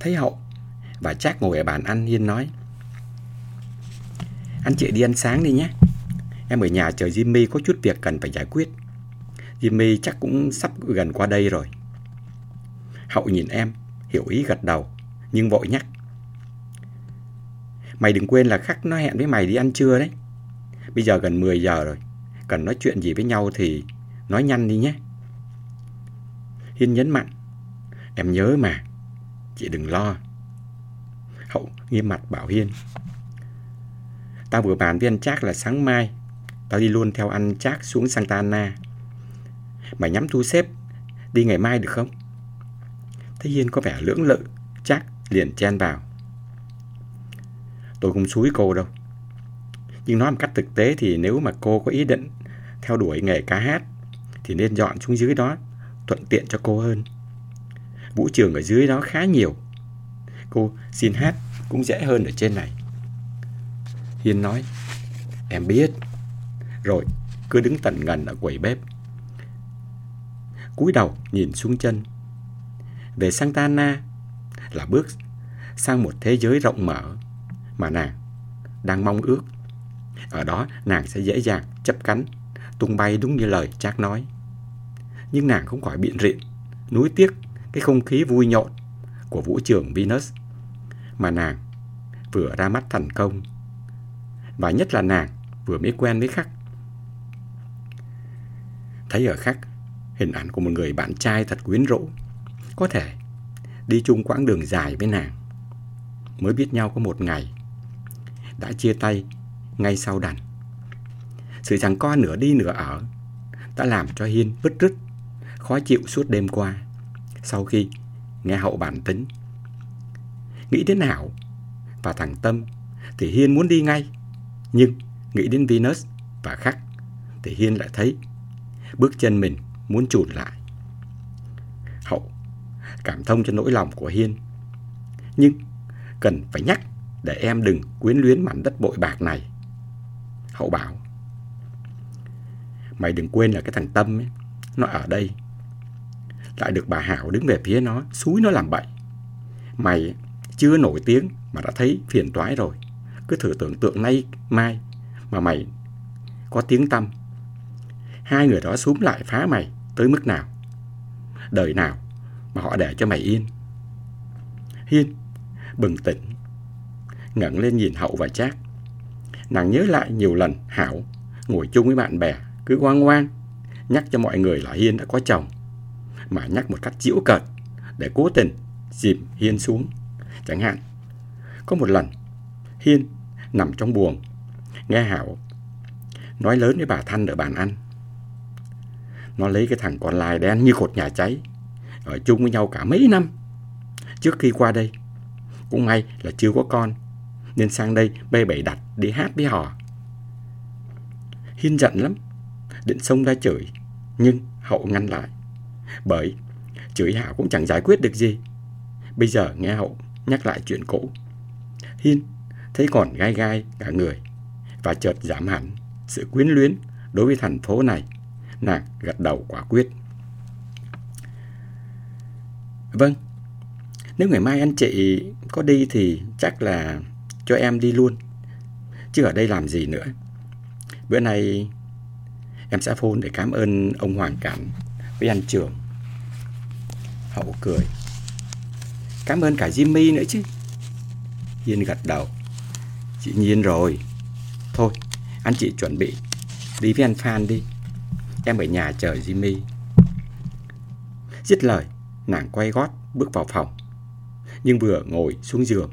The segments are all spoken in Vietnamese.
Thấy Hậu và Trác ngồi ở bàn ăn, Hiên nói, Anh chị đi ăn sáng đi nhé. Em ở nhà chờ Jimmy có chút việc cần phải giải quyết. Jimmy chắc cũng sắp gần qua đây rồi. Hậu nhìn em, Hiểu ý gật đầu, Nhưng vội nhắc, Mày đừng quên là khắc nó hẹn với mày đi ăn trưa đấy. Bây giờ gần 10 giờ rồi, Cần nói chuyện gì với nhau thì Nói nhanh đi nhé. Hiên nhấn mạnh, Em nhớ mà Chị đừng lo. Hậu nghiêm mặt bảo Hiên. Tao vừa bàn với anh Trác là sáng mai Tao đi luôn theo anh Trác xuống Santa Ana. Mày nhắm thu xếp, Đi ngày mai được không? Thấy Hiên có vẻ lưỡng lự, Trác liền chen vào. Tôi không xúi cô đâu. Nhưng nói một cách thực tế thì nếu mà cô có ý định Theo đuổi nghề ca hát, Thì nên dọn xuống dưới đó, Thuận tiện cho cô hơn. Vũ trường ở dưới đó khá nhiều. Cô xin hát cũng dễ hơn ở trên này. Hiên nói, Em biết. Rồi cứ đứng tận ngần ở quầy bếp. Cúi đầu nhìn xuống chân. Về Santana Là bước sang một thế giới rộng mở Mà nàng đang mong ước. Ở đó nàng sẽ dễ dàng chấp cánh, Tung bay đúng như lời Trác nói. Nhưng nàng không khỏi biện rịn, nuối tiếc cái không khí vui nhộn Của vũ trường Venus. Mà nàng vừa ra mắt thành công, Và nhất là nàng vừa mới quen với Khắc. Thấy ở Khắc, Hình ảnh của một người bạn trai thật quyến rũ, Có thể đi chung quãng đường dài với nàng. Mới biết nhau có một ngày, Đã chia tay ngay sau đàn. Sự chẳng co nửa đi nửa ở, Đã làm cho Hiên bứt rứt, Khó chịu suốt đêm qua. Sau khi nghe hậu bản tính. Nghĩ đến Hảo Và thằng Tâm Thì Hiên muốn đi ngay Nhưng nghĩ đến Venus và Khắc Thì Hiên lại thấy Bước chân mình muốn chùn lại. Hậu cảm thông cho nỗi lòng của Hiên Nhưng cần phải nhắc để em đừng quyến luyến mảnh đất bội bạc này. Hậu bảo Mày đừng quên là cái thằng Tâm ấy, Nó ở đây. Lại được bà Hảo đứng về phía nó Xúi nó làm bậy Mày chưa nổi tiếng mà đã thấy phiền toái rồi Cứ thử tưởng tượng nay mai Mà mày có tiếng tâm Hai người đó xuống lại phá mày tới mức nào. Đời nào mà họ để cho mày yên. Hiên bừng tỉnh, ngẩng lên nhìn Hậu và Trác. Nàng nhớ lại nhiều lần Hảo ngồi chung với bạn bè cứ ngoan ngoan nhắc cho mọi người là Hiên đã có chồng mà nhắc một cách giễu cợt để cố tình dìm Hiên xuống. Chẳng hạn, có một lần Hiên nằm trong buồng nghe Hảo nói lớn với bà Thanh ở bàn ăn. Nó lấy cái thằng còn lại đen như cột nhà cháy Ở chung với nhau cả mấy năm Trước khi qua đây Cũng may là chưa có con Nên sang đây bê bẩy đặt đi hát với họ Hiên giận lắm Định xông ra chửi Nhưng Hậu ngăn lại bởi chửi Hảo cũng chẳng giải quyết được gì Bây giờ nghe Hậu nhắc lại chuyện cũ Hiên thấy còn gai gai cả người Và chợt giảm hẳn sự quyến luyến đối với thành phố này Nàng gật đầu quả quyết. Vâng, nếu ngày mai anh chị có đi thì chắc là cho em đi luôn. Chứ ở đây làm gì nữa. Bữa nay em sẽ phone để cảm ơn ông Hoàng Cảnh với anh Trường. Hậu cười. Cảm ơn cả Jimmy nữa chứ. Hiên gật đầu. Chị Nhiên rồi. Thôi, anh chị chuẩn bị đi với anh Phan đi. Em ở nhà chờ Jimmy Dứt lời Nàng quay gót bước vào phòng Nhưng vừa ngồi xuống giường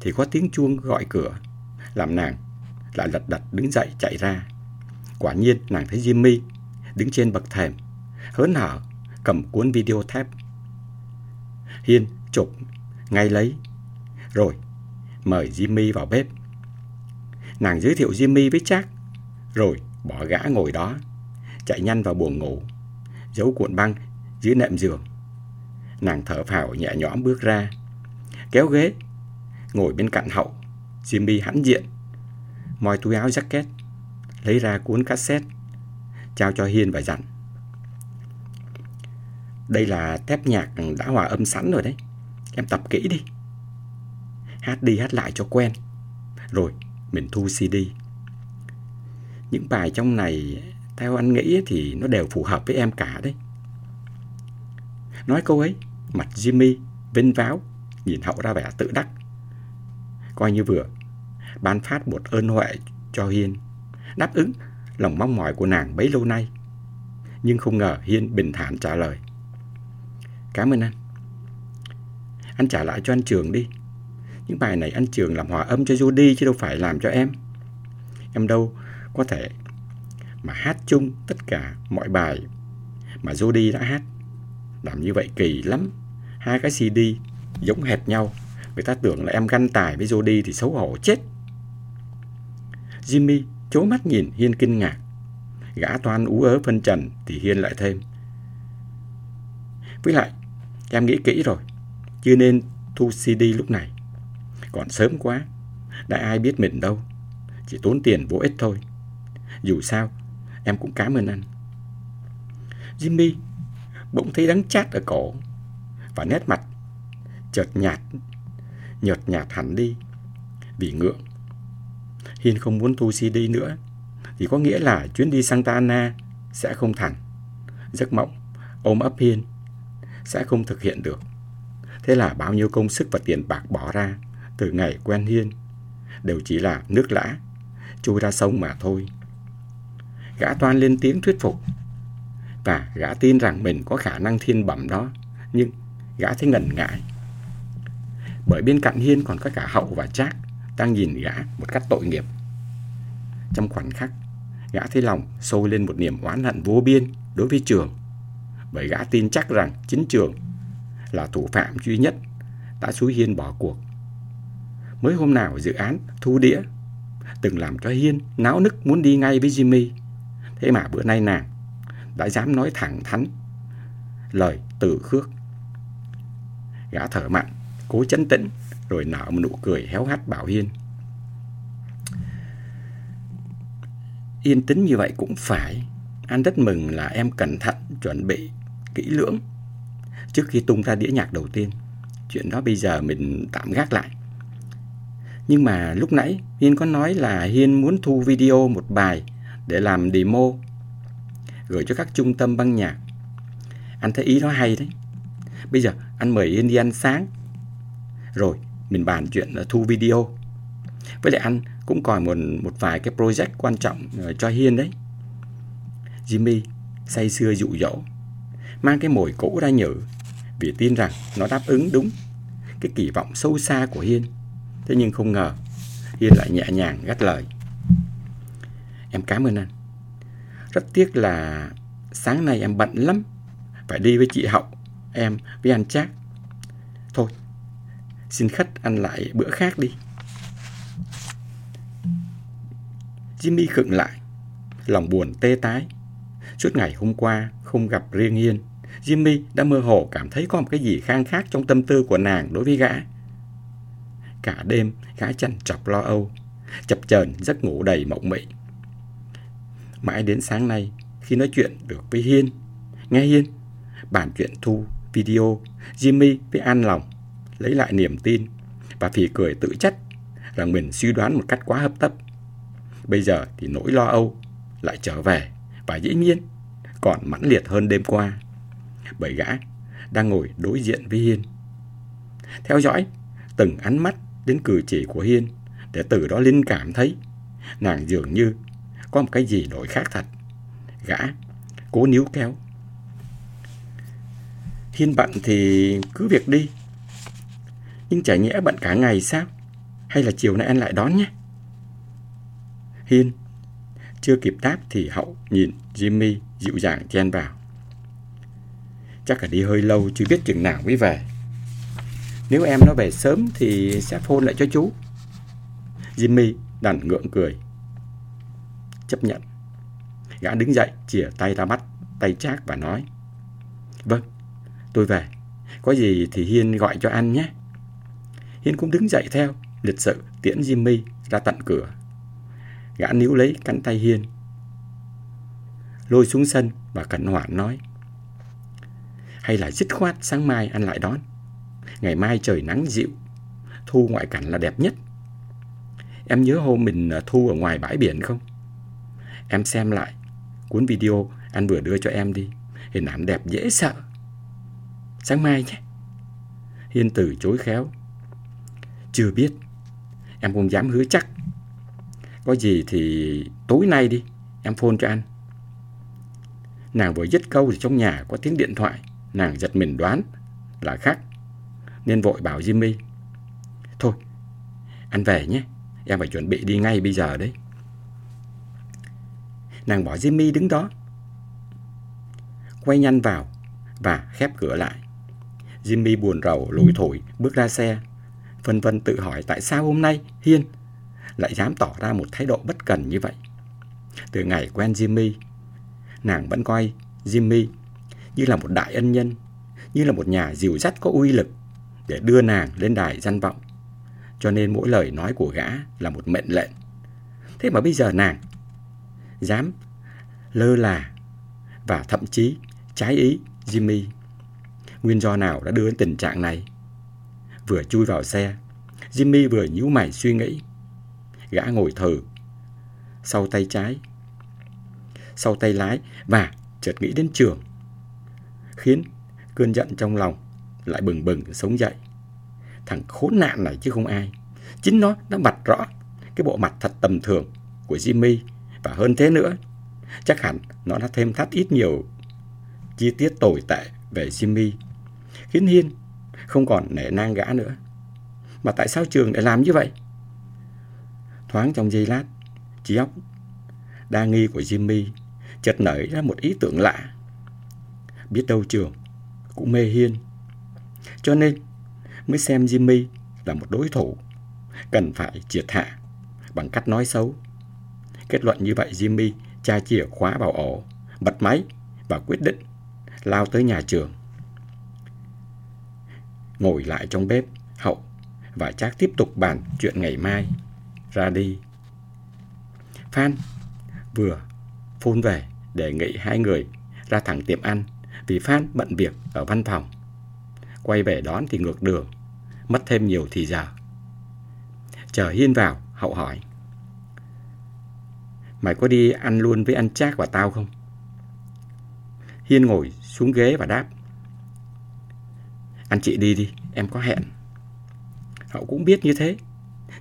Thì có tiếng chuông gọi cửa Làm nàng lại lật đật đứng dậy chạy ra Quả nhiên nàng thấy Jimmy Đứng trên bậc thềm Hớn hở cầm cuốn video thép. Hiên chụp ngay lấy. Rồi mời Jimmy vào bếp. Nàng giới thiệu Jimmy với Jack. Rồi bỏ gã ngồi đó. Chạy nhanh vào buồng ngủ, giấu cuộn băng dưới nệm giường. Nàng thở phào nhẹ nhõm bước ra, kéo ghế, ngồi bên cạnh hậu, Jimmy hãnh diện, moi túi áo jacket, lấy ra cuốn cassette, trao cho Hiên và dặn. Đây là tép nhạc đã hòa âm sẵn rồi đấy. em tập kỹ đi. Hát đi hát lại cho quen. Rồi mình thu CD. Những bài trong này theo anh nghĩ thì nó đều phù hợp với em cả đấy. Nói câu ấy, mặt Jimmy vinh váo, nhìn hậu ra vẻ tự đắc. Coi như vừa ban phát một ơn huệ cho Hiên, đáp ứng lòng mong mỏi của nàng bấy lâu nay. Nhưng không ngờ Hiên bình thản trả lời. Cảm ơn anh. Anh trả lại cho anh Trường đi. Những bài này anh Trường làm hòa âm cho Judy chứ đâu phải làm cho em. Em đâu có thể mà hát chung tất cả mọi bài mà Judy đã hát. Làm như vậy kỳ lắm. Hai cái CD giống hệt nhau. Người ta tưởng là em ganh tài với Jody thì xấu hổ chết. Jimmy chố mắt nhìn Hiên kinh ngạc. Gã toan ú ớ phân trần thì Hiên lại thêm. Với lại, em nghĩ kỹ rồi. Chưa nên thu CD lúc này. Còn sớm quá. Đã ai biết mình đâu. Chỉ tốn tiền vô ích thôi. Dù sao, em cũng cảm ơn anh. Jimmy bỗng thấy đắng chát ở cổ và nét mặt chợt nhạt, nhợt nhạt hẳn đi vì ngượng. Hiên không muốn thu CD nữa thì có nghĩa là chuyến đi Santa Ana sẽ không thành. Giấc mộng ôm ấp Hiên sẽ không thực hiện được. Thế là bao nhiêu công sức và tiền bạc bỏ ra từ ngày quen Hiên đều chỉ là nước lã chui ra sông mà thôi. Gã toan lên tiếng thuyết phục và gã tin rằng mình có khả năng thiên bẩm đó, nhưng gã thấy ngần ngại. Bởi bên cạnh Hiên còn có cả Hậu và Trác đang nhìn gã một cách tội nghiệp. Trong khoảnh khắc, gã thấy lòng sôi lên một niềm oán hận vô biên đối với Trường, bởi gã tin chắc rằng chính Trường là thủ phạm duy nhất đã xúi Hiên bỏ cuộc. Mới hôm nào dự án thu đĩa từng làm cho Hiên náo nức muốn đi ngay với Jimmy. Thế mà bữa nay nàng đã dám nói thẳng thắn lời tự khước. Gã thở mạnh, cố chấn tĩnh rồi nở một nụ cười héo hắt bảo Hiên. Yên tĩnh như vậy cũng phải. Anh rất mừng là em cẩn thận, chuẩn bị, kỹ lưỡng trước khi tung ra đĩa nhạc đầu tiên. Chuyện đó bây giờ mình tạm gác lại. Nhưng mà lúc nãy Hiên có nói là Hiên muốn thu video một bài để làm demo gửi cho các trung tâm băng nhạc. Anh thấy ý nó hay đấy. Bây giờ anh mời Hiên đi ăn sáng. Rồi mình bàn chuyện thu video. Với lại anh cũng còn một, một vài cái project quan trọng ờ, cho Hiên đấy. Jimmy say sưa dụ dỗ, mang cái mồi cũ ra nhử vì tin rằng nó đáp ứng đúng cái kỳ vọng sâu xa của Hiên. Thế nhưng không ngờ Hiên lại nhẹ nhàng gắt lời. Em cảm ơn anh. Rất tiếc là sáng nay em bận lắm. Phải đi với chị Hậu, em với anh Trác. Thôi, xin khách ăn lại bữa khác đi. Jimmy khựng lại, lòng buồn tê tái. Suốt ngày hôm qua không gặp riêng Hiên, Jimmy đã mơ hồ cảm thấy có một cái gì khang khác trong tâm tư của nàng đối với gã. Cả đêm, gã chăn chọc lo âu, chập chờn giấc ngủ đầy mộng mị. Mãi đến sáng nay, khi nói chuyện được với Hiên, nghe Hiên, bản chuyện thu, video, Jimmy với an lòng, lấy lại niềm tin và phì cười tự trách rằng mình suy đoán một cách quá hấp tấp. Bây giờ thì nỗi lo âu lại trở về và dĩ nhiên còn mãnh liệt hơn đêm qua. Bởi gã đang ngồi đối diện với Hiên. Theo dõi, từng ánh mắt đến cử chỉ của Hiên để từ đó linh cảm thấy nàng dường như có một cái gì đổi khác thật. Gã cố níu kéo. Hiên bận thì cứ việc đi. Nhưng chả nhẽ bận cả ngày sao? Hay là chiều nay anh lại đón nhé? Hiên chưa kịp đáp thì Hậu nhìn Jimmy dịu dàng chen vào. Chắc là đi hơi lâu chưa biết chừng nào mới về. Nếu em nó về sớm thì sẽ phone lại cho chú. Jimmy đành ngượng cười. Chấp nhận. Gã đứng dậy, chìa tay ra bắt, tay chác và nói. Vâng, tôi về. Có gì thì Hiên gọi cho anh nhé. Hiên cũng đứng dậy theo, lịch sự tiễn Jimmy ra tận cửa. Gã níu lấy cánh tay Hiên. Lôi xuống sân và cẩn hoạn nói. Hay là dứt khoát sáng mai ăn lại đón. Ngày mai trời nắng dịu, thu ngoại cảnh là đẹp nhất. Em nhớ hôm mình à, thu ở ngoài bãi biển không? Em xem lại cuốn video anh vừa đưa cho em đi. Hình ảnh đẹp dễ sợ. Sáng mai nhé. Hiên từ chối khéo. Chưa biết. Em không dám hứa chắc. Có gì thì tối nay đi. Em phone cho anh. Nàng vừa dứt câu thì trong nhà có tiếng điện thoại. Nàng giật mình đoán là khác. Nên vội bảo Jimmy. Thôi, anh về nhé. Em phải chuẩn bị đi ngay bây giờ đấy. Nàng bỏ Jimmy đứng đó. Quay nhanh vào và khép cửa lại. Jimmy buồn rầu lủi thổi bước ra xe. Phân vân tự hỏi tại sao hôm nay Hiên lại dám tỏ ra một thái độ bất cần như vậy. Từ ngày quen Jimmy, nàng vẫn coi Jimmy như là một đại ân nhân, như là một nhà dìu dắt có uy lực để đưa nàng lên đài danh vọng. Cho nên mỗi lời nói của gã là một mệnh lệnh. Thế mà bây giờ nàng dám lơ là và thậm chí trái ý Jimmy. Nguyên do nào đã đưa đến tình trạng này? Vừa chui vào xe, Jimmy vừa nhíu mày suy nghĩ. Gã ngồi thử, sau tay trái, sau tay lái và chợt nghĩ đến trường. Khiến cơn giận trong lòng lại bừng bừng sống dậy. Thằng khốn nạn này chứ không ai. Chính nó đã mặt rõ cái bộ mặt thật tầm thường của Jimmy và hơn thế nữa. Chắc hẳn nó đã thêm thắt ít nhiều chi tiết tồi tệ về Jimmy. Khiến Hiên không còn nể nang gã nữa. Mà tại sao trường lại làm như vậy? Thoáng trong giây lát, trí óc đa nghi của Jimmy chợt nảy ra một ý tưởng lạ. Biết đâu trường cũng mê Hiên. Cho nên mới xem Jimmy là một đối thủ cần phải triệt hạ bằng cách nói xấu. Kết luận như vậy Jimmy tra chìa khóa vào ổ, bật máy và quyết định lao tới nhà trường. Ngồi lại trong bếp, Hậu và Trác tiếp tục bàn chuyện ngày mai. Ra đi. Phan vừa phun về đề nghị hai người ra thẳng tiệm ăn vì Phan bận việc ở văn phòng. Quay về đón thì ngược đường, mất thêm nhiều thì giờ. Chờ Hiên vào, Hậu hỏi. Mày có đi ăn luôn với anh Trác và tao không? Hiên ngồi xuống ghế và đáp. Anh chị đi đi, em có hẹn. Hậu cũng biết như thế,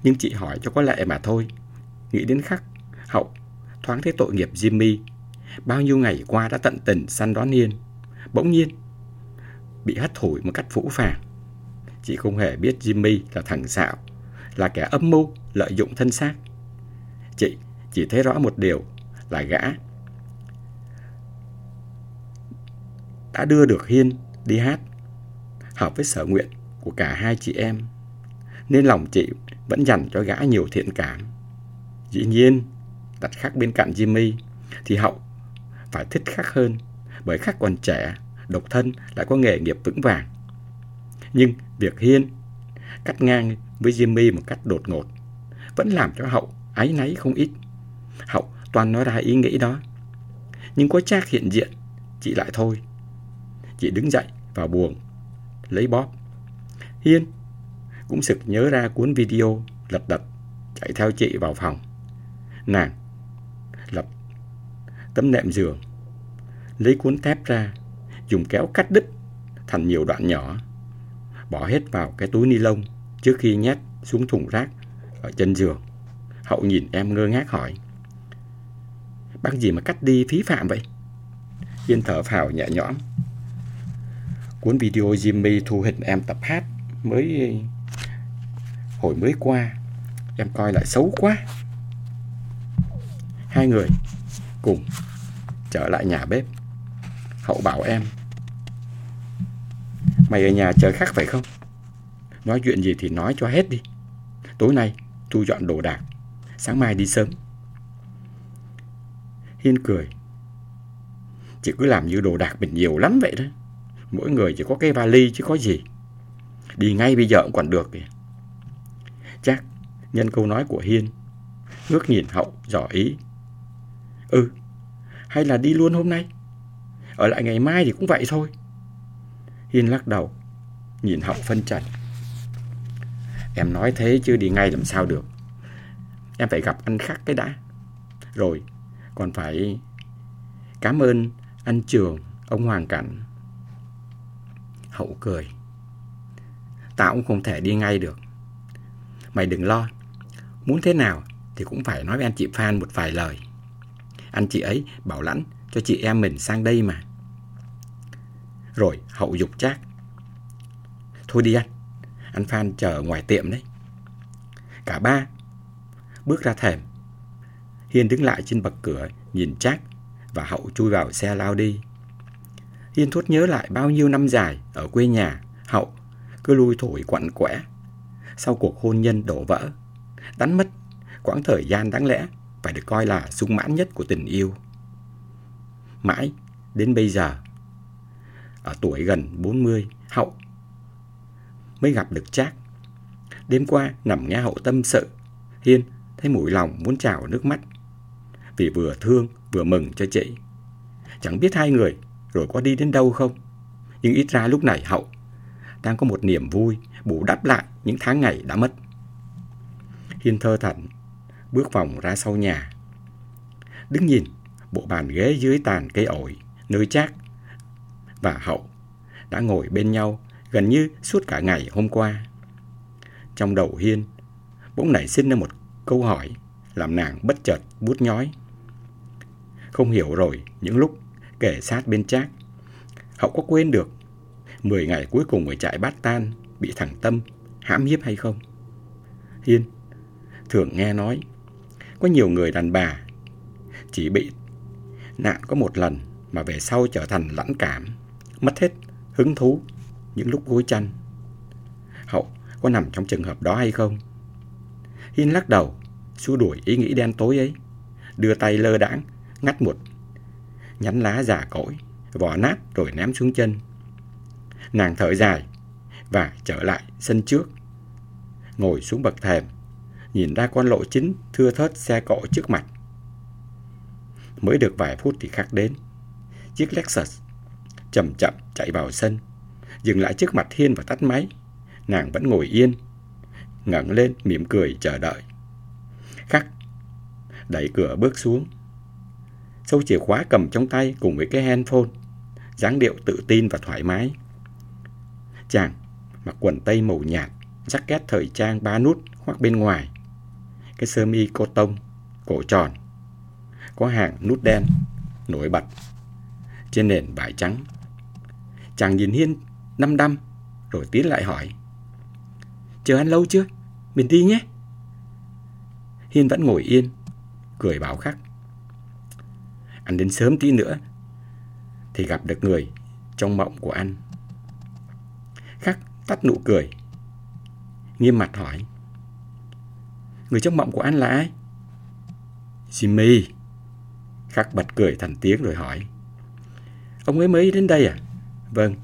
nhưng chị hỏi cho có lệ mà thôi. Nghĩ đến khắc, Hậu thoáng thấy tội nghiệp Jimmy. Bao nhiêu ngày qua đã tận tình săn đón Hiên. Bỗng nhiên, bị hất thổi một cách phũ phàng. Chị không hề biết Jimmy là thằng xạo, là kẻ âm mưu, lợi dụng thân xác. Chị chỉ thấy rõ một điều là gã đã đưa được Hiên đi hát, hợp với sở nguyện của cả hai chị em, nên lòng chị vẫn dành cho gã nhiều thiện cảm. Dĩ nhiên, đặt khắc bên cạnh Jimmy thì Hậu phải thích khắc hơn, bởi khắc còn trẻ, độc thân lại có nghề nghiệp vững vàng. Nhưng việc Hiên cắt ngang với Jimmy một cách đột ngột vẫn làm cho Hậu áy náy không ít. Hậu toàn nói ra ý nghĩ đó. Nhưng có Trác hiện diện, chị lại thôi. Chị đứng dậy vào buồng, lấy bóp. Hiên cũng sực nhớ ra cuốn video lật đật chạy theo chị vào phòng. Nàng lập tấm nệm giường, lấy cuốn thép ra, dùng kéo cắt đứt thành nhiều đoạn nhỏ, bỏ hết vào cái túi ni lông trước khi nhét xuống thùng rác ở chân giường. Hậu nhìn em ngơ ngác hỏi. Bác gì mà cắt đi phí phạm vậy? Yên thở phào nhẹ nhõm. Cuốn video Jimmy thu hình em tập hát mới hồi mới qua. Em coi lại xấu quá. Hai người cùng trở lại nhà bếp. Hậu bảo em. Mày ở nhà chờ khắc phải không? Nói chuyện gì thì nói cho hết đi. Tối nay thu dọn đồ đạc. Sáng mai đi sớm. Hiên cười. Chị cứ làm như đồ đạc mình nhiều lắm vậy đó. Mỗi người chỉ có cái vali chứ có gì. Đi ngay bây giờ cũng còn được kìa. Chắc nhân câu nói của Hiên ngước nhìn Hậu dò ý. Ừ, hay là đi luôn hôm nay? Ở lại ngày mai thì cũng vậy thôi. Hiên lắc đầu. nhìn Hậu phân trần. Em nói thế chứ đi ngay làm sao được. Em phải gặp anh Khắc cái đã. Rồi còn phải cảm ơn anh Trường, ông Hoàng Cảnh. Hậu cười. Tao cũng không thể đi ngay được. Mày đừng lo. Muốn thế nào thì cũng phải nói với anh chị Phan một vài lời. Anh chị ấy bảo lãnh cho chị em mình sang đây mà. Rồi hậu dục chác. Thôi đi anh. Anh Phan chờ ngoài tiệm đấy. Cả ba bước ra thềm. Hiên đứng lại trên bậc cửa nhìn chác và hậu chui vào xe lao đi. Hiên thốt nhớ lại bao nhiêu năm dài ở quê nhà, hậu cứ lui thổi quặn quẽ. Sau cuộc hôn nhân đổ vỡ, đánh mất quãng thời gian đáng lẽ phải được coi là sung mãn nhất của tình yêu. Mãi đến bây giờ, ở tuổi gần 40, Hậu mới gặp được Trác. Đêm qua nằm nghe Hậu tâm sự, Hiên thấy mũi lòng muốn trào nước mắt. Vì vừa thương vừa mừng cho chị. Chẳng biết hai người rồi có đi đến đâu không. Nhưng ít ra lúc này Hậu đang có một niềm vui bù đắp lại những tháng ngày đã mất. Hiên thơ thẩn bước vòng ra sau nhà. Đứng nhìn bộ bàn ghế dưới tàn cây ổi, nơi trác và Hậu đã ngồi bên nhau gần như suốt cả ngày hôm qua. Trong đầu Hiên bỗng nảy sinh ra một câu hỏi làm nàng bất chợt bút nhói. Không hiểu rồi những lúc kể sát bên Trác, Hậu có quên được 10 ngày cuối cùng ở trại bát tan bị thẳng Tâm hãm hiếp hay không? Hiên thường nghe nói có nhiều người đàn bà chỉ bị nạn có một lần mà về sau trở thành lãnh cảm, mất hết hứng thú những lúc gối chăn. Hậu có nằm trong trường hợp đó hay không? Hiên lắc đầu, xua đuổi ý nghĩ đen tối ấy, đưa tay lơ đãng ngắt một nhánh lá già cỗi, vỏ nát rồi ném xuống chân. Nàng thở dài và trở lại sân trước, ngồi xuống bậc thềm, nhìn ra con lộ chính thưa thớt xe cộ trước mặt. Mới được vài phút thì khắc đến. Chiếc Lexus chậm chậm chạy vào sân, dừng lại trước mặt Hiên và tắt máy. Nàng vẫn ngồi yên, ngẩng lên mỉm cười chờ đợi. Khắc đẩy cửa bước xuống. Sâu chìa khóa cầm trong tay cùng với cái handphone, dáng điệu tự tin và thoải mái. Chàng mặc quần tây màu nhạt, jacket thời trang ba nút khoác bên ngoài, cái sơ mi cô tông, cổ tròn, có hàng nút đen, nổi bật, trên nền vải trắng. Chàng nhìn Hiên năm đăm, rồi tiến lại hỏi. Chờ anh lâu chưa? Mình đi nhé. Hiên vẫn ngồi yên, cười bảo khắc. Anh đến sớm tí nữa, thì gặp được người trong mộng của anh. Khắc tắt nụ cười, nghiêm mặt hỏi. Người trong mộng của anh là ai? Jimmy. Khắc bật cười thành tiếng rồi hỏi. Ông ấy mới đến đây à? Vâng.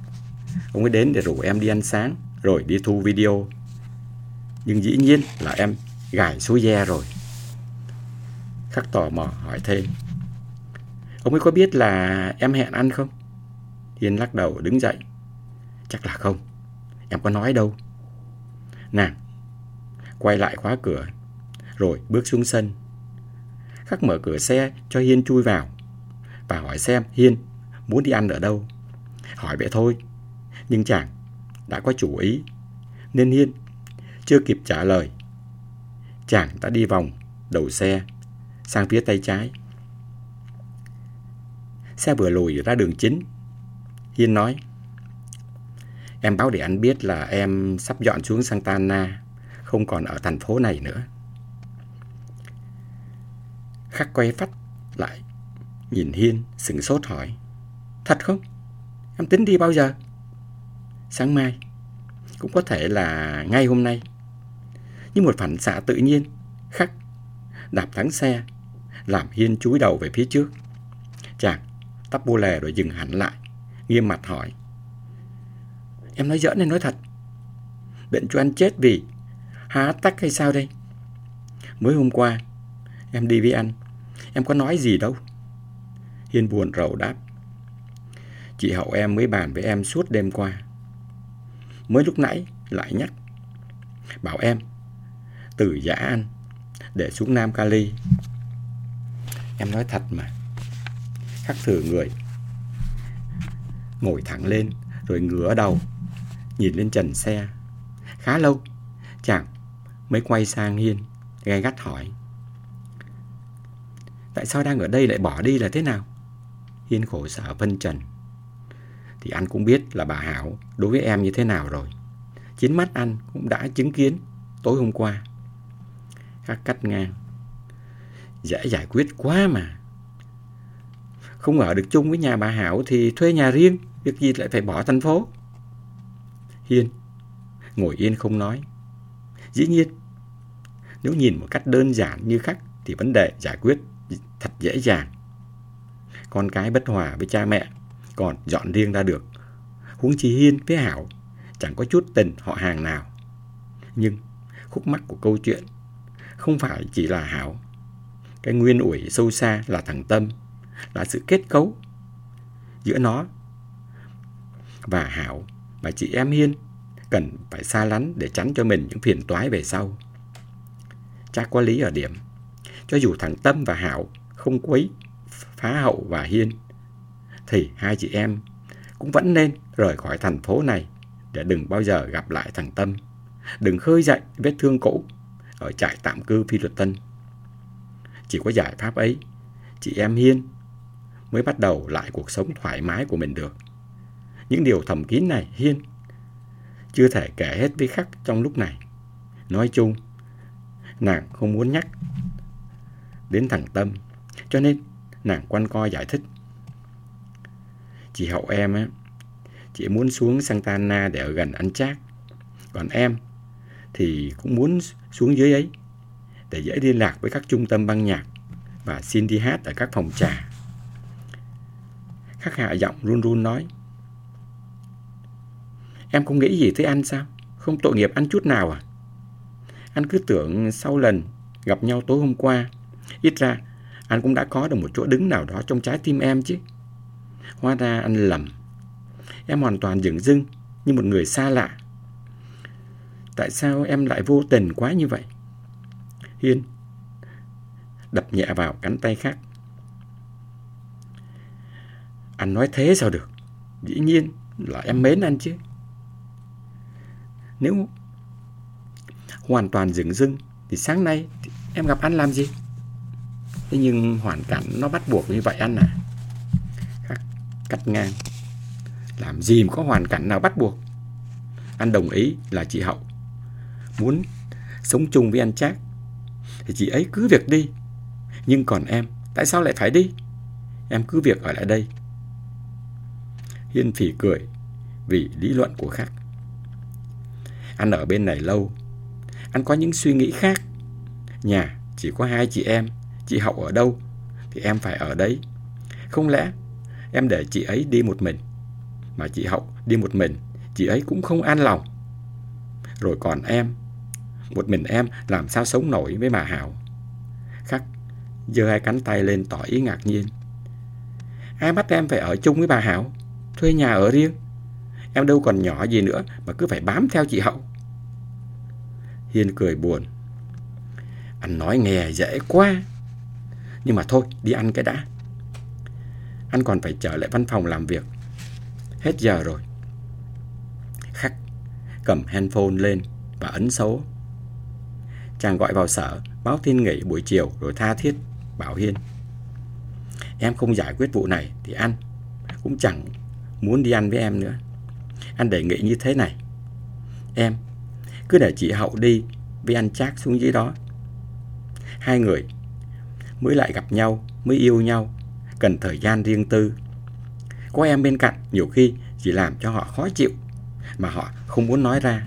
Ông ấy đến để rủ em đi ăn sáng, rồi đi thu video. Nhưng dĩ nhiên là em gài số ve rồi. Khắc tò mò hỏi thêm. Ông ấy có biết là em hẹn ăn không? Hiên lắc đầu đứng dậy. Chắc là không. Em có nói đâu. Nàng quay lại khóa cửa rồi bước xuống sân. Khắc mở cửa xe cho Hiên chui vào và hỏi xem Hiên muốn đi ăn ở đâu. Hỏi vậy thôi, nhưng chàng đã có chủ ý nên Hiên chưa kịp trả lời. Chàng đã đi vòng đầu xe sang phía tay trái. Xe vừa lùi ra đường chính. Hiên nói Em báo để anh biết là em sắp dọn xuống Santana, không còn ở thành phố này nữa. Khắc quay phát lại, nhìn Hiên, sửng sốt hỏi. Thật không? Em tính đi bao giờ? Sáng mai. Cũng có thể là ngay hôm nay. Như một phản xạ tự nhiên, Khắc đạp thắng xe, làm Hiên chúi đầu về phía trước. Chàng tắp bô lè rồi dừng hẳn lại, nghiêm mặt hỏi. Em nói giỡn hay nói thật? Bệnh cho anh chết vì há tắc hay sao đây? Mới hôm qua, em đi với anh, em có nói gì đâu. Hiên buồn rầu đáp. Chị hậu em mới bàn với em suốt đêm qua. mới lúc nãy lại nhắc. Bảo em từ Giả An để xuống Nam Cali. Em nói thật mà. Khắc thử người ngồi thẳng lên rồi ngửa đầu nhìn lên trần xe. Khá lâu, chàng mới quay sang Hiên, gai gắt hỏi. Tại sao đang ở đây lại bỏ đi là thế nào? Hiên khổ sở phân trần. Thì anh cũng biết là bà Hảo đối với em như thế nào rồi. Chính mắt anh cũng đã chứng kiến tối hôm qua. Các cắt ngang. Dễ giải quyết quá mà. Không ở được chung với nhà bà Hảo thì thuê nhà riêng. Việc gì lại phải bỏ thành phố? Hiên ngồi yên không nói. Dĩ nhiên, nếu nhìn một cách đơn giản như khắc thì vấn đề giải quyết thật dễ dàng. Con cái bất hòa với cha mẹ còn dọn riêng ra được. Huống chi Hiên với Hảo chẳng có chút tình họ hàng nào. Nhưng khúc mắc của câu chuyện không phải chỉ là Hảo. Cái nguyên ủi sâu xa là thằng Tâm, là sự kết cấu giữa nó và Hảo mà chị em Hiên cần phải xa lánh để tránh cho mình những phiền toái về sau. Chắc có lý ở điểm, cho dù thằng Tâm và Hảo không quấy phá hậu và Hiên, thì hai chị em cũng vẫn nên rời khỏi thành phố này để đừng bao giờ gặp lại thằng Tâm. Đừng khơi dậy vết thương cũ ở trại tạm cư Phi Luật Tân. Chỉ có giải pháp ấy, chị em Hiên mới bắt đầu lại cuộc sống thoải mái của mình được. Những điều thầm kín này Hiên chưa thể kể hết với khắc trong lúc này. Nói chung, nàng không muốn nhắc đến thằng Tâm, cho nên nàng quanh co giải thích. Chị hậu em á, chị muốn xuống Santana để ở gần ăn chác. Còn em thì cũng muốn xuống dưới ấy để dễ liên lạc với các trung tâm băng nhạc và xin đi hát ở các phòng trà. Khắc hạ giọng run run nói. Em không nghĩ gì tới anh sao? Không tội nghiệp anh chút nào à? Anh cứ tưởng sau lần gặp nhau tối hôm qua, ít ra anh cũng đã có được một chỗ đứng nào đó trong trái tim em chứ. Hóa ra anh lầm. Em hoàn toàn dửng dưng như một người xa lạ. Tại sao em lại vô tình quá như vậy? Hiên đập nhẹ vào cánh tay khác. Anh nói thế sao được? Dĩ nhiên là em mến anh chứ. Nếu hoàn toàn dừng dưng thì sáng nay thì em gặp anh làm gì? Thế nhưng hoàn cảnh nó bắt buộc như vậy anh à. Cắt ngang. Làm gì mà có hoàn cảnh nào bắt buộc? Anh đồng ý là chị Hậu muốn sống chung với anh Trác thì chị ấy cứ việc đi. Nhưng còn em, tại sao lại phải đi? Em cứ việc ở lại đây. Hiên phỉ cười vì lý luận của khác Anh ở bên này lâu Anh có những suy nghĩ khác Nhà chỉ có hai chị em Chị Hậu ở đâu Thì em phải ở đấy Không lẽ em để chị ấy đi một mình Mà chị Hậu đi một mình Chị ấy cũng không an lòng Rồi còn em Một mình em làm sao sống nổi với bà Hảo Khắc giơ hai cánh tay lên tỏ ý ngạc nhiên Ai bắt em phải ở chung với bà Hảo Thuê nhà ở riêng Em đâu còn nhỏ gì nữa mà cứ phải bám theo chị Hậu. Hiên cười buồn. Anh nói nghe dễ quá. Nhưng mà thôi, đi ăn cái đã. Anh còn phải trở lại văn phòng làm việc. Hết giờ rồi. Khắc cầm handphone lên và ấn số. Chàng gọi vào sở, báo tin nghỉ buổi chiều rồi tha thiết, bảo Hiên. Em không giải quyết vụ này thì anh cũng chẳng muốn đi ăn với em nữa. Anh đề nghị như thế này. Em, cứ để chị Hậu đi với anh Trác xuống dưới đó. Hai người mới lại gặp nhau, mới yêu nhau, cần thời gian riêng tư. Có em bên cạnh nhiều khi chỉ làm cho họ khó chịu, mà họ không muốn nói ra.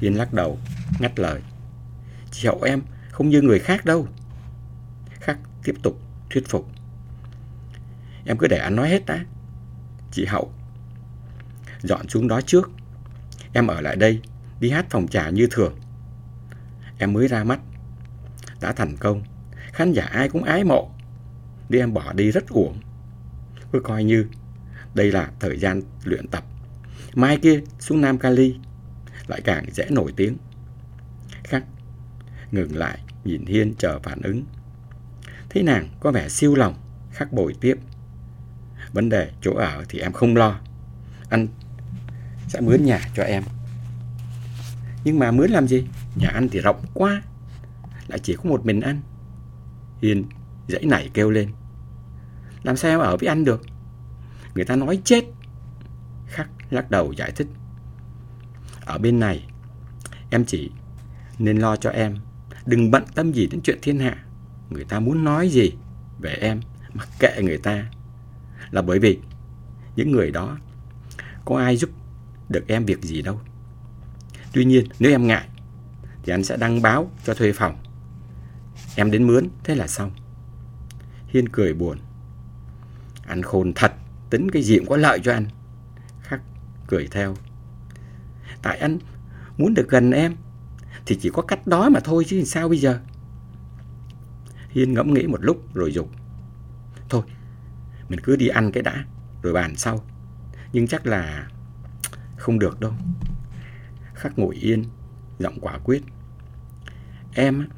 Yên lắc đầu, ngắt lời. Chị Hậu em không như người khác đâu. Khắc tiếp tục thuyết phục. Em cứ để anh nói hết đã. Chị Hậu dọn xuống đó trước. Em ở lại đây, đi hát phòng trà như thường. Em mới ra mắt. Đã thành công, khán giả ai cũng ái mộ. Đi em bỏ đi rất uổng. Cứ coi như đây là thời gian luyện tập. Mai kia xuống Nam Cali lại càng dễ nổi tiếng. Khắc ngừng lại nhìn Hiên chờ phản ứng. Thấy nàng có vẻ siêu lòng, khắc bồi tiếp. Vấn đề chỗ ở thì em không lo. Anh sẽ mướn nhà cho em. Nhưng mà mướn làm gì? Nhà anh thì rộng quá. Lại chỉ có một mình anh. Hiên dãy nảy kêu lên. Làm sao em ở với anh được? Người ta nói chết. Khắc lắc đầu giải thích. Ở bên này, em chỉ nên lo cho em. Đừng bận tâm gì đến chuyện thiên hạ. Người ta muốn nói gì về em, mặc kệ người ta. Là bởi vì những người đó có ai giúp được em việc gì đâu. Tuy nhiên, nếu em ngại, thì anh sẽ đăng báo cho thuê phòng. Em đến mướn, thế là xong. Hiên cười buồn. Anh khôn thật, tính cái gì cũng có lợi cho anh. Khắc cười theo. Tại anh muốn được gần em, thì chỉ có cách đó mà thôi chứ sao bây giờ. Hiên ngẫm nghĩ một lúc rồi dục. Thôi, mình cứ đi ăn cái đã, rồi bàn sau. Nhưng chắc là không được đâu. Khắc ngồi yên, giọng quả quyết. Em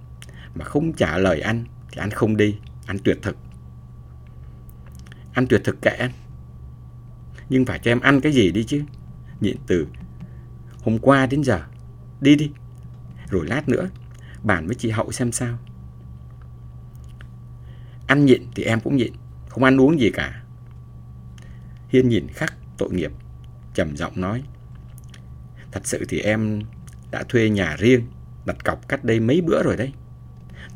mà không trả lời anh thì anh không đi, anh tuyệt thực. Anh tuyệt thực kệ anh. Nhưng phải cho em ăn cái gì đi chứ. Nhịn từ hôm qua đến giờ. Đi đi. Rồi lát nữa, bàn với chị Hậu xem sao. Ăn nhịn thì em cũng nhịn, không ăn uống gì cả. Hiên nhìn khắc tội nghiệp, trầm giọng nói. Thật sự thì em đã thuê nhà riêng, đặt cọc cách đây mấy bữa rồi đấy.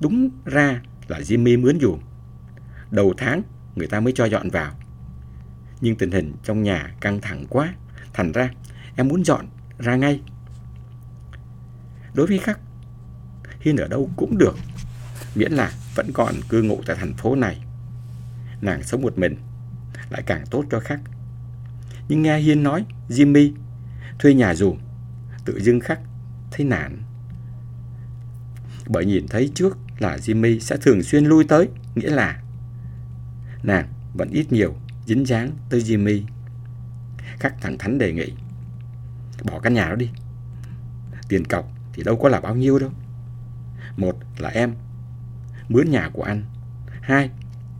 Đúng ra là Jimmy mướn dùm. Đầu tháng người ta mới cho dọn vào. Nhưng tình hình trong nhà căng thẳng quá, thành ra em muốn dọn ra ngay. Đối với Khắc, Hiên ở đâu cũng được, miễn là vẫn còn cư ngụ tại thành phố này. Nàng sống một mình, lại càng tốt cho Khắc. Nhưng nghe Hiên nói, Jimmy thuê nhà dùm, tự dưng Khắc thấy nản. Bởi nhìn thấy trước là Jimmy sẽ thường xuyên lui tới, nghĩa là nàng vẫn ít nhiều dính dáng tới Jimmy. Khắc thẳng thắn đề nghị. Bỏ căn nhà đó đi. Tiền cọc thì đâu có là bao nhiêu đâu. Một là em mướn nhà của anh. Hai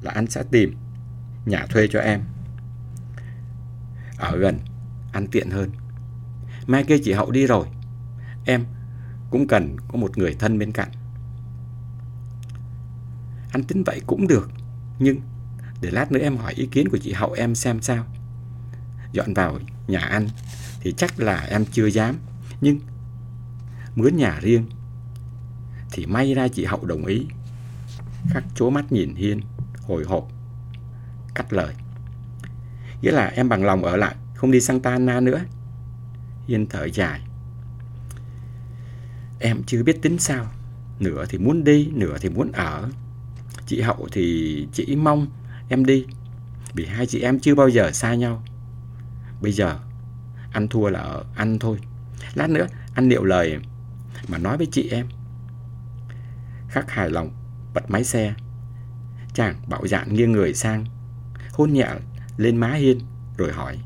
là anh sẽ tìm nhà thuê cho em. Ở gần, anh tiện hơn. Mai kia chị Hậu đi rồi. Em cũng cần có một người thân bên cạnh. Anh tính vậy cũng được. Nhưng để lát nữa em hỏi ý kiến của chị Hậu em xem sao. Dọn vào nhà anh thì chắc là em chưa dám. Nhưng mướn nhà riêng thì may ra chị Hậu đồng ý. Khắc chố mắt nhìn Hiên, hồi hộp, cắt lời. Nghĩa là em bằng lòng ở lại, không đi sang ta na nữa. Hiên thở dài. Em chưa biết tính sao. Nửa thì muốn đi, nửa thì muốn ở. Chị Hậu thì chỉ mong em đi. Vì hai chị em chưa bao giờ xa nhau. Bây giờ, anh thua là ở anh thôi. Lát nữa, anh liệu lời mà nói với chị em. Khắc hài lòng, bật máy xe. Chàng bạo dạn nghiêng người sang, hôn nhẹ lên má Hiên, rồi hỏi.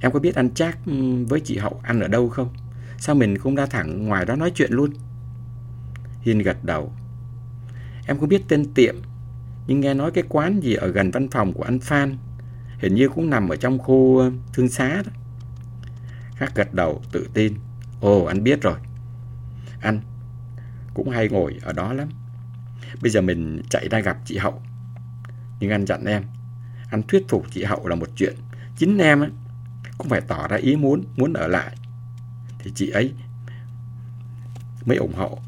Em có biết anh chắc ừ, với chị Hậu ăn ở đâu không? Sao mình không ra thẳng ngoài đó nói chuyện luôn? Hiên gật đầu. Em có biết tên tiệm, nhưng nghe nói cái quán gì ở gần văn phòng của anh Phan, hình như cũng nằm ở trong khu ờ, thương xá đó. Khắc gật đầu, tự tin. Ồ, anh biết rồi. Anh cũng hay ngồi ở đó lắm. Bây giờ mình chạy ra gặp chị Hậu. Nhưng anh dặn em, anh thuyết phục chị Hậu là một chuyện. Chính em ấy, cũng phải tỏ ra ý muốn, muốn ở lại. Thì chị ấy mới ủng hộ.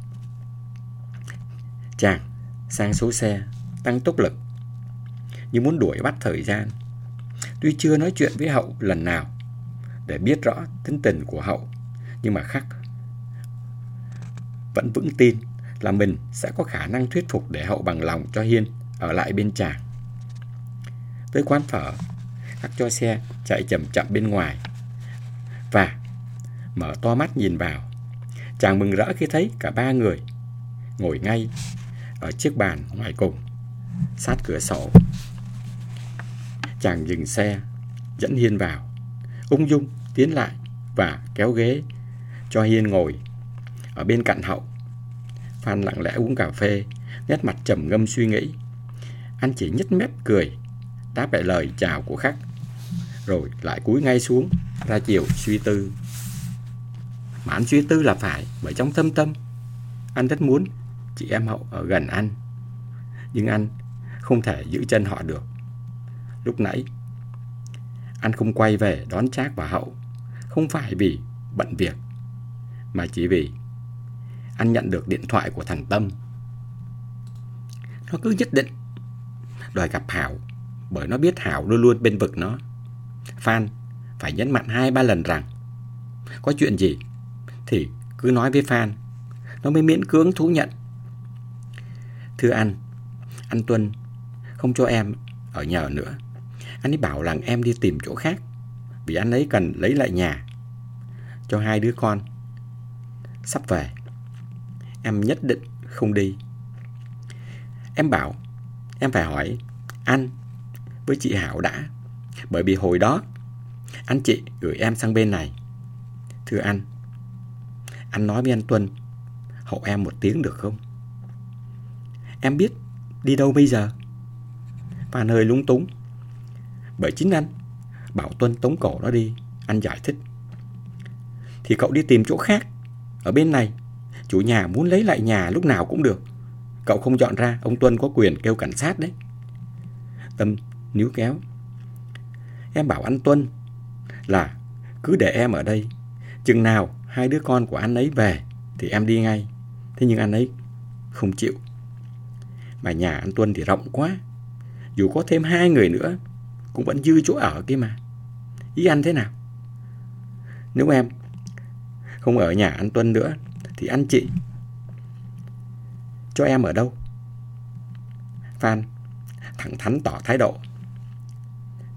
Chàng sang số xe, tăng tốc lực. như muốn đuổi bắt thời gian. Tuy chưa nói chuyện với Hậu lần nào để biết rõ tính tình của Hậu, nhưng mà khắc vẫn vững tin là mình sẽ có khả năng thuyết phục để Hậu bằng lòng cho Hiên ở lại bên chàng. Tới quán phở, khắc cho xe chạy chậm chậm bên ngoài và mở to mắt nhìn vào. Chàng mừng rỡ khi thấy cả ba người ngồi ngay ở chiếc bàn ngoài cùng, sát cửa sổ. Chàng dừng xe, dẫn Hiên vào, ung dung tiến lại và kéo ghế cho Hiên ngồi ở bên cạnh Hậu. Phan lặng lẽ uống cà phê, nét mặt trầm ngâm suy nghĩ. Anh chỉ nhếch mép cười, đáp lại lời chào của khách, rồi lại cúi ngay xuống, ra chiều suy tư. Mà anh suy tư là phải, bởi trong thâm tâm, anh rất muốn chị em Hậu ở gần anh. Nhưng anh không thể giữ chân họ được. Lúc nãy, anh không quay về đón Trác và Hậu, không phải vì bận việc, mà chỉ vì anh nhận được điện thoại của thằng Tâm. Nó cứ nhất định đòi gặp Hảo bởi nó biết Hảo luôn luôn bên vực nó. Phan phải nhấn mạnh hai ba lần rằng có chuyện gì thì cứ nói với Phan, nó mới miễn cưỡng thú nhận. Thưa anh, anh Tuân không cho em ở nhờ nữa. Anh ấy bảo rằng em đi tìm chỗ khác vì anh ấy cần lấy lại nhà cho hai đứa con sắp về. Em nhất định không đi. Em bảo em phải hỏi anh với chị Hảo đã. Bởi vì hồi đó anh chị gửi em sang bên này. Thưa anh, anh nói với anh Tuân hậu em một tiếng được không? Em biết đi đâu bây giờ? Phan hơi lúng túng. Bởi chính anh bảo Tuân tống cổ nó đi. Anh giải thích. Thì cậu đi tìm chỗ khác. Ở bên này, chủ nhà muốn lấy lại nhà lúc nào cũng được. Cậu không dọn ra, ông Tuân có quyền kêu cảnh sát đấy. Tâm níu kéo. Em bảo anh Tuân là cứ để em ở đây. Chừng nào hai đứa con của anh ấy về thì em đi ngay. Thế nhưng anh ấy không chịu. Mà nhà anh Tuân thì rộng quá. Dù có thêm hai người nữa, cũng vẫn dư chỗ ở kia mà. Ý anh thế nào? Nếu em không ở nhà anh Tuân nữa, thì anh chị cho em ở đâu? Phan, thẳng thắn tỏ thái độ.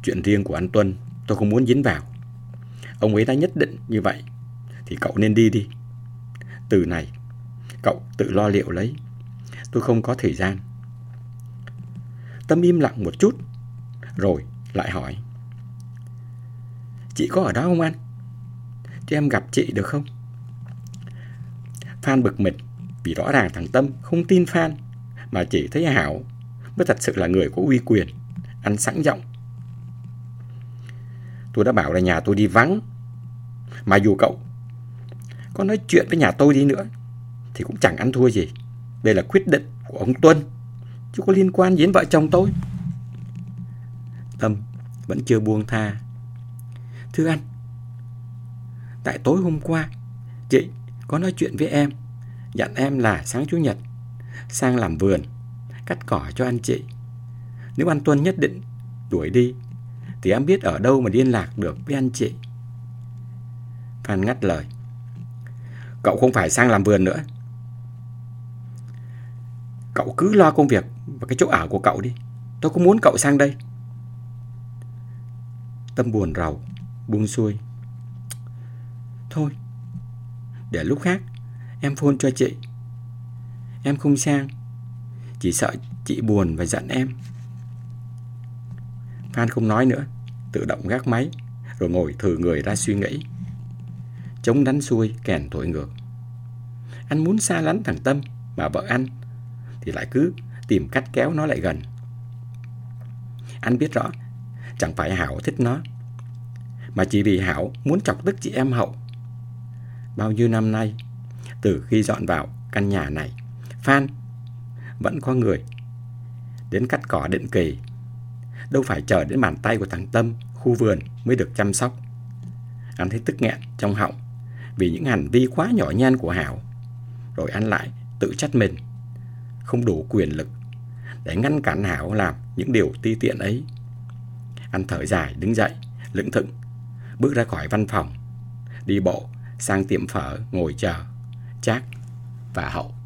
Chuyện riêng của anh Tuân tôi không muốn dính vào. Ông ấy đã nhất định như vậy, thì cậu nên đi đi. Từ này, cậu tự lo liệu lấy. Tôi không có thời gian. Tâm im lặng một chút, rồi lại hỏi. Chị có ở đó không anh? Cho em gặp chị được không? Phan bực mình vì rõ ràng thằng Tâm không tin Phan, mà chỉ thấy Hảo mới thật sự là người có uy quyền. Anh sẵn giọng. Tôi đã bảo là nhà tôi đi vắng. Mà dù cậu có nói chuyện với nhà tôi đi nữa thì cũng chẳng ăn thua gì. Đây là quyết định của ông Tuân chứ có liên quan gì đến vợ chồng tôi. Tâm vẫn chưa buông tha. Thưa anh, tại tối hôm qua chị có nói chuyện với em dặn em là sáng Chủ nhật sang làm vườn, cắt cỏ cho anh chị. Nếu anh Tuân nhất định đuổi đi, thì em biết ở đâu mà liên lạc được với anh chị. Phan ngắt lời. Cậu không phải sang làm vườn nữa. Cậu cứ lo công việc và cái chỗ ở của cậu đi. Tôi không muốn cậu sang đây. Tâm buồn rầu, buông xuôi. Thôi, để lúc khác Em phone cho chị Em không sang Chỉ sợ chị buồn và giận em Phan không nói nữa Tự động gác máy Rồi ngồi thử người ra suy nghĩ Chống đánh xuôi kèn thổi ngược Anh muốn xa lánh thằng Tâm Mà vợ anh Thì lại cứ tìm cách kéo nó lại gần Anh biết rõ Chẳng phải Hảo thích nó Mà chỉ vì Hảo muốn chọc tức chị em Hậu Bao nhiêu năm nay từ khi dọn vào căn nhà này, Phan vẫn có người đến cắt cỏ định kỳ. Đâu phải chờ đến bàn tay của thằng Tâm khu vườn mới được chăm sóc. Anh thấy tức nghẹn trong họng vì những hành vi quá nhỏ nhen của Hảo. Rồi anh lại tự trách mình không đủ quyền lực để ngăn cản Hảo làm những điều ti tiện ấy. Anh thở dài đứng dậy, lững thững, bước ra khỏi văn phòng, đi bộ sang tiệm phở ngồi chờ. Trác và Hậu.